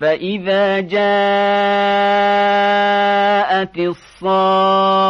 فإذا جاءت الصاخة